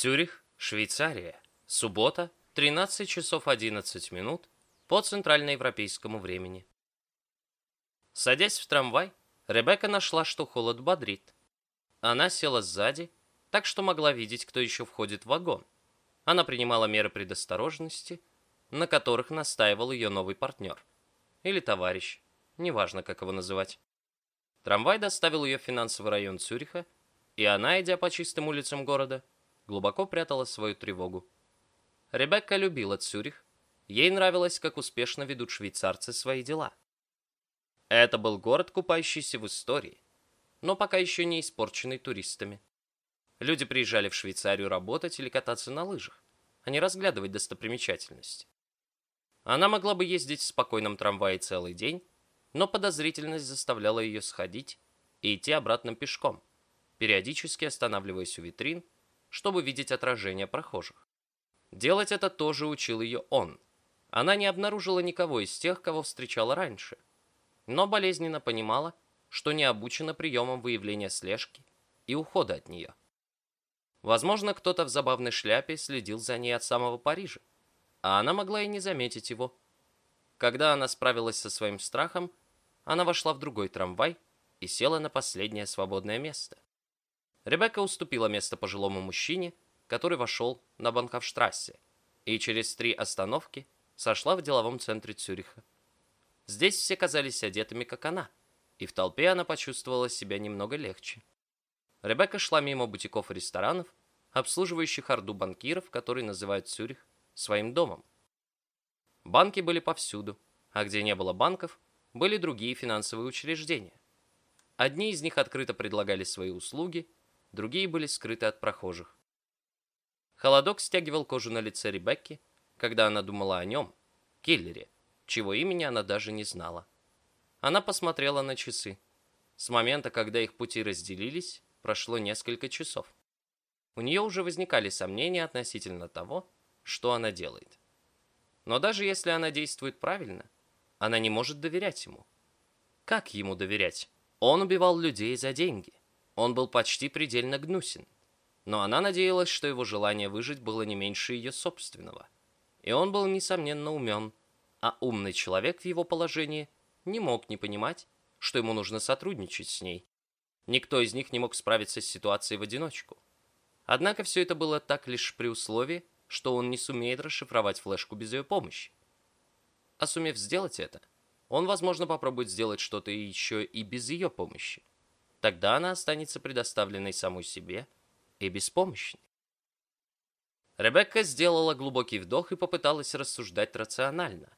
Цюрих, Швейцария. Суббота, 13 часов 11 минут по центральноевропейскому времени. Садясь в трамвай, Ребекка нашла, что холод бодрит. Она села сзади, так что могла видеть, кто еще входит в вагон. Она принимала меры предосторожности, на которых настаивал ее новый партнер. Или товарищ, неважно, как его называть. Трамвай доставил ее в финансовый район Цюриха, и она, идя по чистым улицам города, глубоко прятала свою тревогу. Ребекка любила Цюрих, ей нравилось, как успешно ведут швейцарцы свои дела. Это был город, купающийся в истории, но пока еще не испорченный туристами. Люди приезжали в Швейцарию работать или кататься на лыжах, а не разглядывать достопримечательности. Она могла бы ездить в спокойном трамвае целый день, но подозрительность заставляла ее сходить и идти обратно пешком, периодически останавливаясь у витрин, чтобы видеть отражение прохожих. Делать это тоже учил ее он. Она не обнаружила никого из тех, кого встречала раньше, но болезненно понимала, что не обучена приемам выявления слежки и ухода от нее. Возможно, кто-то в забавной шляпе следил за ней от самого Парижа, а она могла и не заметить его. Когда она справилась со своим страхом, она вошла в другой трамвай и села на последнее свободное место. Ребекка уступила место пожилому мужчине, который вошел на Банковштрассе, и через три остановки сошла в деловом центре Цюриха. Здесь все казались одетыми, как она, и в толпе она почувствовала себя немного легче. Ребекка шла мимо бутиков и ресторанов, обслуживающих орду банкиров, которые называют Цюрих своим домом. Банки были повсюду, а где не было банков, были другие финансовые учреждения. Одни из них открыто предлагали свои услуги, другие были скрыты от прохожих. Холодок стягивал кожу на лице Ребекки, когда она думала о нем, киллере, чего имени она даже не знала. Она посмотрела на часы. С момента, когда их пути разделились, прошло несколько часов. У нее уже возникали сомнения относительно того, что она делает. Но даже если она действует правильно, она не может доверять ему. Как ему доверять? Он убивал людей за деньги. Он был почти предельно гнусен. Но она надеялась, что его желание выжить было не меньше ее собственного. И он был, несомненно, умен. А умный человек в его положении не мог не понимать, что ему нужно сотрудничать с ней. Никто из них не мог справиться с ситуацией в одиночку. Однако все это было так лишь при условии, что он не сумеет расшифровать флешку без ее помощи. А сумев сделать это, он, возможно, попробует сделать что-то еще и без ее помощи. Тогда она останется предоставленной самой себе и беспомощной. Ребекка сделала глубокий вдох и попыталась рассуждать рационально.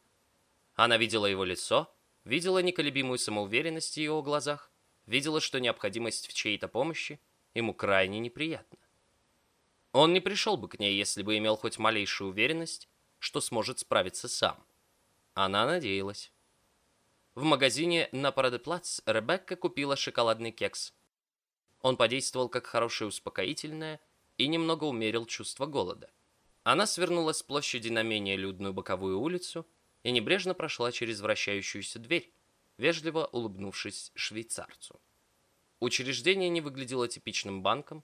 Она видела его лицо, видела неколебимую самоуверенность в его глазах, видела, что необходимость в чьей-то помощи ему крайне неприятна. Он не пришел бы к ней, если бы имел хоть малейшую уверенность, что сможет справиться сам. Она надеялась. В магазине на Парадеплац Ребекка купила шоколадный кекс. Он подействовал как хорошее успокоительное и немного умерил чувство голода. Она свернула с площади на менее людную боковую улицу и небрежно прошла через вращающуюся дверь, вежливо улыбнувшись швейцарцу. Учреждение не выглядело типичным банком,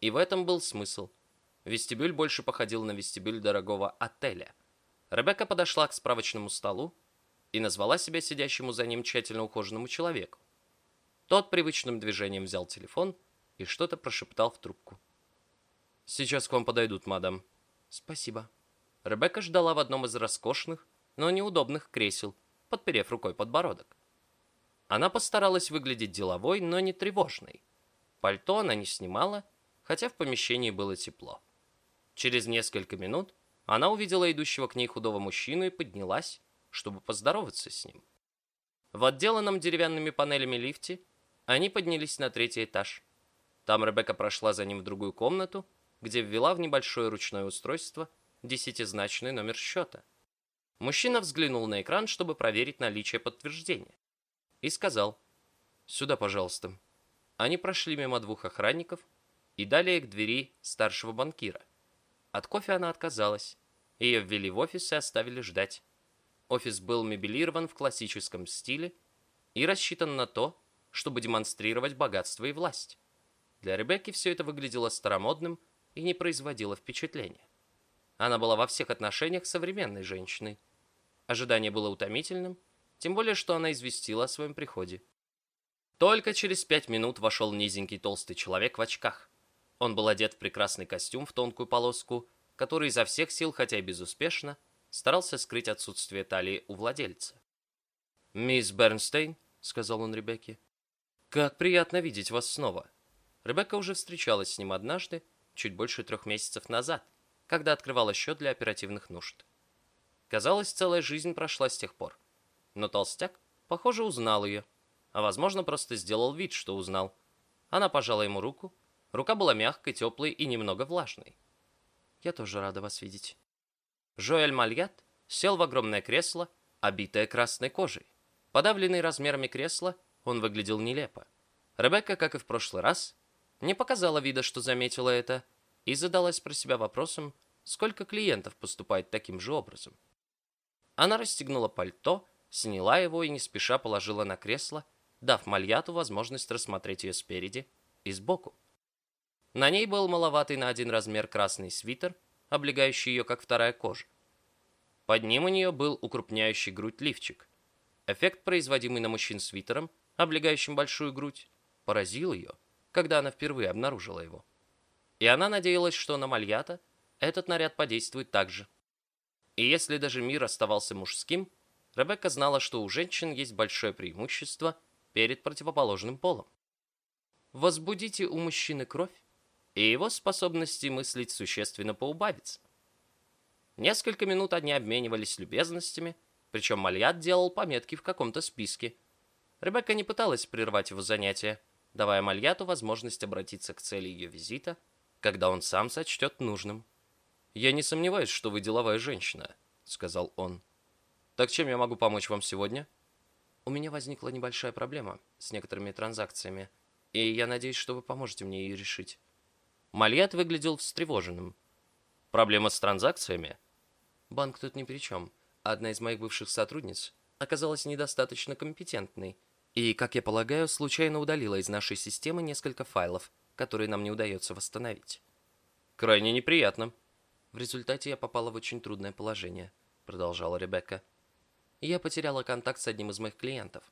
и в этом был смысл. Вестибюль больше походил на вестибюль дорогого отеля. Ребекка подошла к справочному столу и назвала себя сидящему за ним тщательно ухоженному человеку. Тот привычным движением взял телефон и что-то прошептал в трубку. «Сейчас к вам подойдут, мадам». «Спасибо». Ребекка ждала в одном из роскошных, но неудобных кресел, подперев рукой подбородок. Она постаралась выглядеть деловой, но не тревожной. Пальто она не снимала, хотя в помещении было тепло. Через несколько минут она увидела идущего к ней худого мужчину и поднялась, чтобы поздороваться с ним. В отделанном деревянными панелями лифте они поднялись на третий этаж. Там Ребекка прошла за ним в другую комнату, где ввела в небольшое ручное устройство десятизначный номер счета. Мужчина взглянул на экран, чтобы проверить наличие подтверждения и сказал «Сюда, пожалуйста». Они прошли мимо двух охранников и далее к двери старшего банкира. От кофе она отказалась. Ее ввели в офис и оставили ждать. Офис был мебелирован в классическом стиле и рассчитан на то, чтобы демонстрировать богатство и власть. Для Ребекки все это выглядело старомодным, и не производила впечатления. Она была во всех отношениях современной женщиной. Ожидание было утомительным, тем более, что она известила о своем приходе. Только через пять минут вошел низенький толстый человек в очках. Он был одет в прекрасный костюм в тонкую полоску, который изо всех сил, хотя и безуспешно, старался скрыть отсутствие талии у владельца. «Мисс Бернстейн», — сказал он Ребекке, — «как приятно видеть вас снова». Ребекка уже встречалась с ним однажды, чуть больше трех месяцев назад, когда открывала счет для оперативных нужд. Казалось, целая жизнь прошла с тех пор. Но толстяк, похоже, узнал ее, а, возможно, просто сделал вид, что узнал. Она пожала ему руку. Рука была мягкой, теплой и немного влажной. «Я тоже рада вас видеть». Жоэль Мальят сел в огромное кресло, обитое красной кожей. Подавленный размерами кресла, он выглядел нелепо. Ребекка, как и в прошлый раз, не показала вида, что заметила это, и задалась про себя вопросом, сколько клиентов поступает таким же образом. Она расстегнула пальто, сняла его и не спеша положила на кресло, дав Мальяту возможность рассмотреть ее спереди и сбоку. На ней был маловатый на один размер красный свитер, облегающий ее как вторая кожа. Под ним у нее был укрупняющий грудь лифчик. Эффект, производимый на мужчин свитером, облегающим большую грудь, поразил ее, когда она впервые обнаружила его. И она надеялась, что на Мальята этот наряд подействует так же. И если даже мир оставался мужским, Ребекка знала, что у женщин есть большое преимущество перед противоположным полом. Возбудите у мужчины кровь, и его способности мыслить существенно поубавится. Несколько минут они обменивались любезностями, причем Мальят делал пометки в каком-то списке. Ребекка не пыталась прервать его занятия, давая Мальяту возможность обратиться к цели ее визита, когда он сам сочтет нужным. «Я не сомневаюсь, что вы деловая женщина», — сказал он. «Так чем я могу помочь вам сегодня?» «У меня возникла небольшая проблема с некоторыми транзакциями, и я надеюсь, что вы поможете мне ее решить». Мальят выглядел встревоженным. «Проблема с транзакциями?» «Банк тут ни при чем. Одна из моих бывших сотрудниц оказалась недостаточно компетентной, и, как я полагаю, случайно удалила из нашей системы несколько файлов, которые нам не удается восстановить». «Крайне неприятно». «В результате я попала в очень трудное положение», — продолжала Ребекка. «Я потеряла контакт с одним из моих клиентов.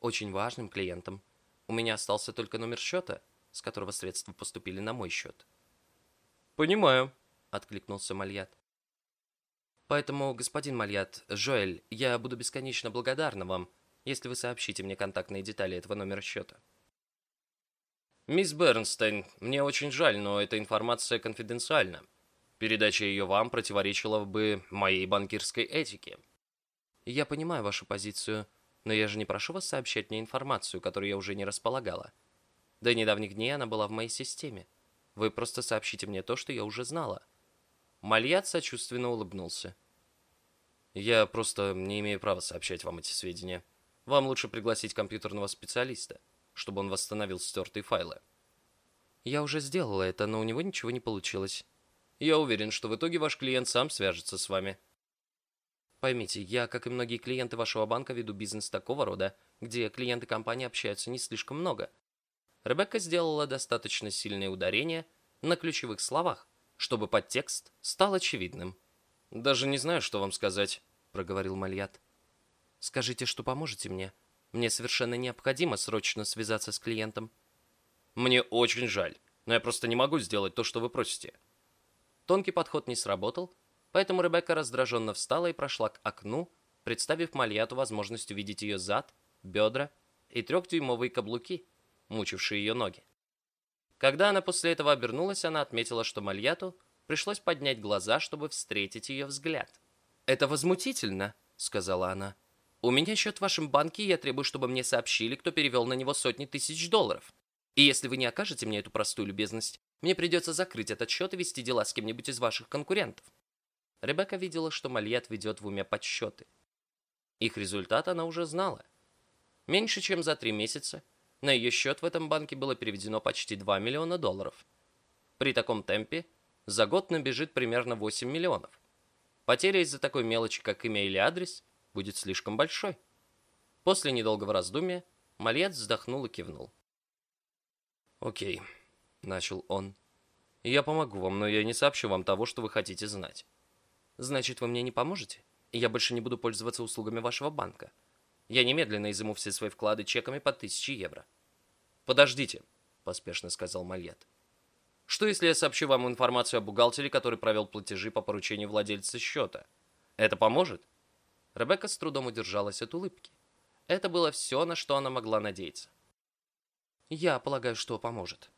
Очень важным клиентом. У меня остался только номер счета — с которого средства поступили на мой счет. «Понимаю», — откликнулся Мальят. «Поэтому, господин Мальят, Жоэль, я буду бесконечно благодарна вам, если вы сообщите мне контактные детали этого номера счета». «Мисс Бернстейн, мне очень жаль, но эта информация конфиденциальна. Передача ее вам противоречила бы моей банкирской этике». «Я понимаю вашу позицию, но я же не прошу вас сообщать мне информацию, которую я уже не располагала. До недавних дней она была в моей системе. Вы просто сообщите мне то, что я уже знала». Мальят сочувственно улыбнулся. «Я просто не имею права сообщать вам эти сведения. Вам лучше пригласить компьютерного специалиста, чтобы он восстановил стертые файлы». «Я уже сделала это, но у него ничего не получилось». «Я уверен, что в итоге ваш клиент сам свяжется с вами». Поймите, я, как и многие клиенты вашего банка, веду бизнес такого рода, где клиенты компании общаются не слишком много. Ребекка сделала достаточно сильное ударение на ключевых словах, чтобы подтекст стал очевидным. «Даже не знаю, что вам сказать», — проговорил Мальят. «Скажите, что поможете мне. Мне совершенно необходимо срочно связаться с клиентом». «Мне очень жаль, но я просто не могу сделать то, что вы просите». Тонкий подход не сработал, поэтому Ребекка раздраженно встала и прошла к окну, представив Мальяту возможность увидеть ее зад, бедра и трехдюймовые каблуки, мучившие ее ноги. Когда она после этого обернулась, она отметила, что Мальяту пришлось поднять глаза, чтобы встретить ее взгляд. «Это возмутительно», — сказала она. «У меня счет в вашем банке, и я требую, чтобы мне сообщили, кто перевел на него сотни тысяч долларов. И если вы не окажете мне эту простую любезность, мне придется закрыть этот счет и вести дела с кем-нибудь из ваших конкурентов». Ребекка видела, что Мальят ведет в уме подсчеты. Их результат она уже знала. Меньше чем за три месяца на ее счет в этом банке было переведено почти 2 миллиона долларов. При таком темпе за год набежит примерно 8 миллионов. Потеря из-за такой мелочи, как имя или адрес, будет слишком большой. После недолгого раздумья Мальет вздохнул и кивнул. «Окей», — начал он. Я помогу вам, но я не сообщу вам того, что вы хотите знать. Значит, вы мне не поможете? Я больше не буду пользоваться услугами вашего банка. Я немедленно изыму все свои вклады чеками по 1000 евро. Подождите, поспешно сказал Мальет. Что если я сообщу вам информацию о бухгалтере, который провел платежи по поручению владельца счета? Это поможет? Ребекка с трудом удержалась от улыбки. Это было все, на что она могла надеяться. Я полагаю, что поможет.